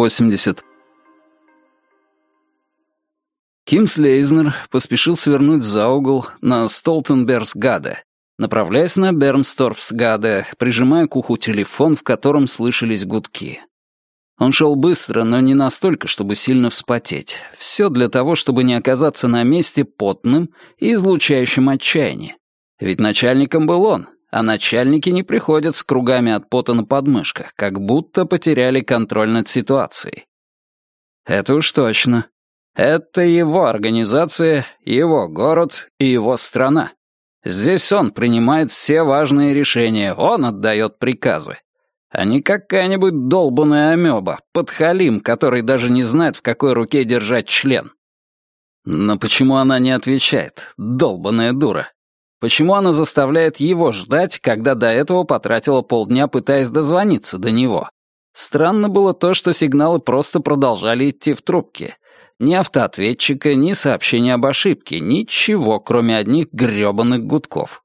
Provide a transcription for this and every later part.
80. Ким Слейзнер поспешил свернуть за угол на Столтенбергсгаде, направляясь на Бернсторфсгаде, прижимая к уху телефон, в котором слышались гудки. Он шел быстро, но не настолько, чтобы сильно вспотеть. Все для того, чтобы не оказаться на месте потным и излучающим отчаяние. Ведь начальником был он, а начальники не приходят с кругами от пота на подмышках, как будто потеряли контроль над ситуацией. Это уж точно. Это его организация, его город и его страна. Здесь он принимает все важные решения, он отдает приказы а не какая-нибудь долбаная амеба, подхалим, который даже не знает, в какой руке держать член. Но почему она не отвечает, долбаная дура? Почему она заставляет его ждать, когда до этого потратила полдня, пытаясь дозвониться до него? Странно было то, что сигналы просто продолжали идти в трубке. Ни автоответчика, ни сообщения об ошибке, ничего, кроме одних грёбаных гудков.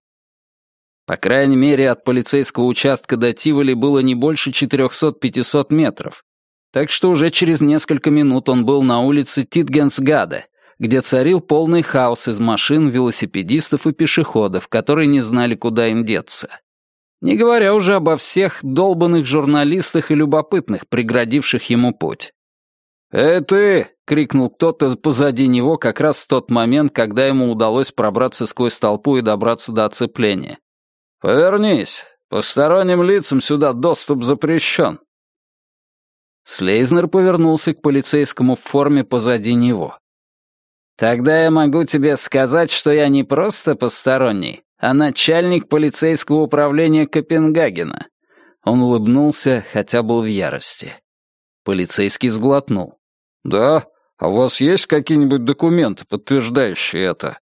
По крайней мере, от полицейского участка до Тиволи было не больше 400-500 метров, так что уже через несколько минут он был на улице Титгенсгаде, где царил полный хаос из машин, велосипедистов и пешеходов, которые не знали, куда им деться. Не говоря уже обо всех долбанных журналистах и любопытных, преградивших ему путь. «Эй ты!» — крикнул кто-то позади него как раз в тот момент, когда ему удалось пробраться сквозь толпу и добраться до оцепления. «Повернись. Посторонним лицам сюда доступ запрещен». Слейзнер повернулся к полицейскому в форме позади него. «Тогда я могу тебе сказать, что я не просто посторонний, а начальник полицейского управления Копенгагена». Он улыбнулся, хотя был в ярости. Полицейский сглотнул. «Да? А у вас есть какие-нибудь документы, подтверждающие это?»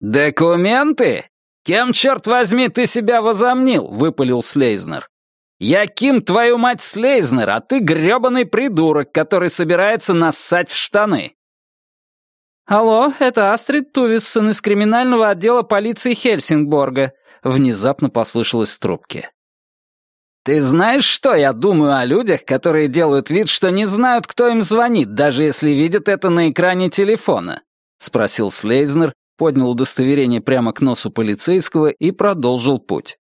«Документы? «Кем, черт возьми, ты себя возомнил?» — выпалил Слейзнер. «Я Ким, твою мать, Слейзнер, а ты грёбаный придурок, который собирается нассать в штаны». «Алло, это Астрид Тувиссон из криминального отдела полиции Хельсингборга», — внезапно послышалось в трубке. «Ты знаешь, что я думаю о людях, которые делают вид, что не знают, кто им звонит, даже если видят это на экране телефона?» — спросил Слейзнер, поднял удостоверение прямо к носу полицейского и продолжил путь.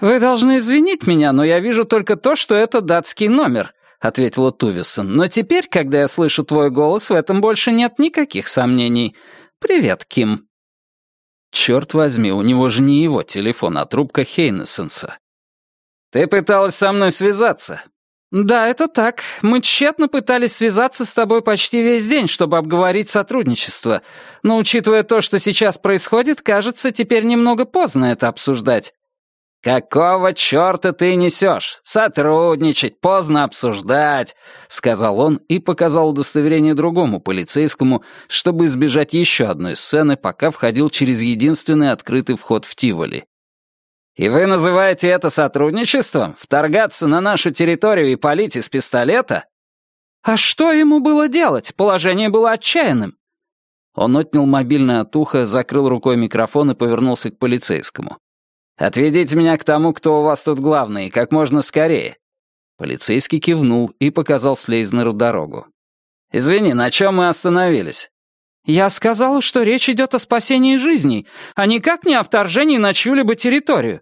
«Вы должны извинить меня, но я вижу только то, что это датский номер», — ответила Тувисон. «Но теперь, когда я слышу твой голос, в этом больше нет никаких сомнений. Привет, Ким». Черт возьми, у него же не его телефон, а трубка Хейнесенса. «Ты пыталась со мной связаться. «Да, это так. Мы тщетно пытались связаться с тобой почти весь день, чтобы обговорить сотрудничество. Но учитывая то, что сейчас происходит, кажется, теперь немного поздно это обсуждать». «Какого черта ты несешь? Сотрудничать, поздно обсуждать», — сказал он и показал удостоверение другому полицейскому, чтобы избежать еще одной сцены, пока входил через единственный открытый вход в Тиволи. «И вы называете это сотрудничеством? Вторгаться на нашу территорию и палить из пистолета?» «А что ему было делать? Положение было отчаянным». Он отнял мобильное от уха, закрыл рукой микрофон и повернулся к полицейскому. «Отведите меня к тому, кто у вас тут главный, как можно скорее». Полицейский кивнул и показал Слейзнеру дорогу. «Извини, на чем мы остановились?» «Я сказала, что речь идет о спасении жизней, а никак не о вторжении на чью-либо территорию».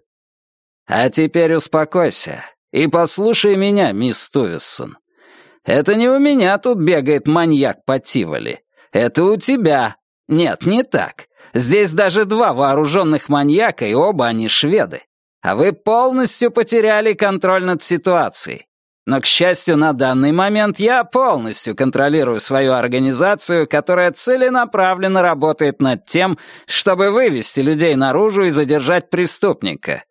«А теперь успокойся и послушай меня, мисс Тувиссон. Это не у меня тут бегает маньяк по Тиволи. Это у тебя. Нет, не так. Здесь даже два вооруженных маньяка, и оба они шведы. А вы полностью потеряли контроль над ситуацией. Но, к счастью, на данный момент я полностью контролирую свою организацию, которая целенаправленно работает над тем, чтобы вывести людей наружу и задержать преступника.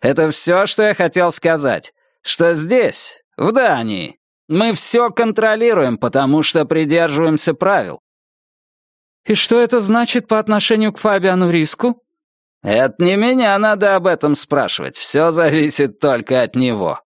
Это все, что я хотел сказать. Что здесь, в Дании, мы все контролируем, потому что придерживаемся правил. И что это значит по отношению к Фабиану Риску? Это не меня надо об этом спрашивать, все зависит только от него.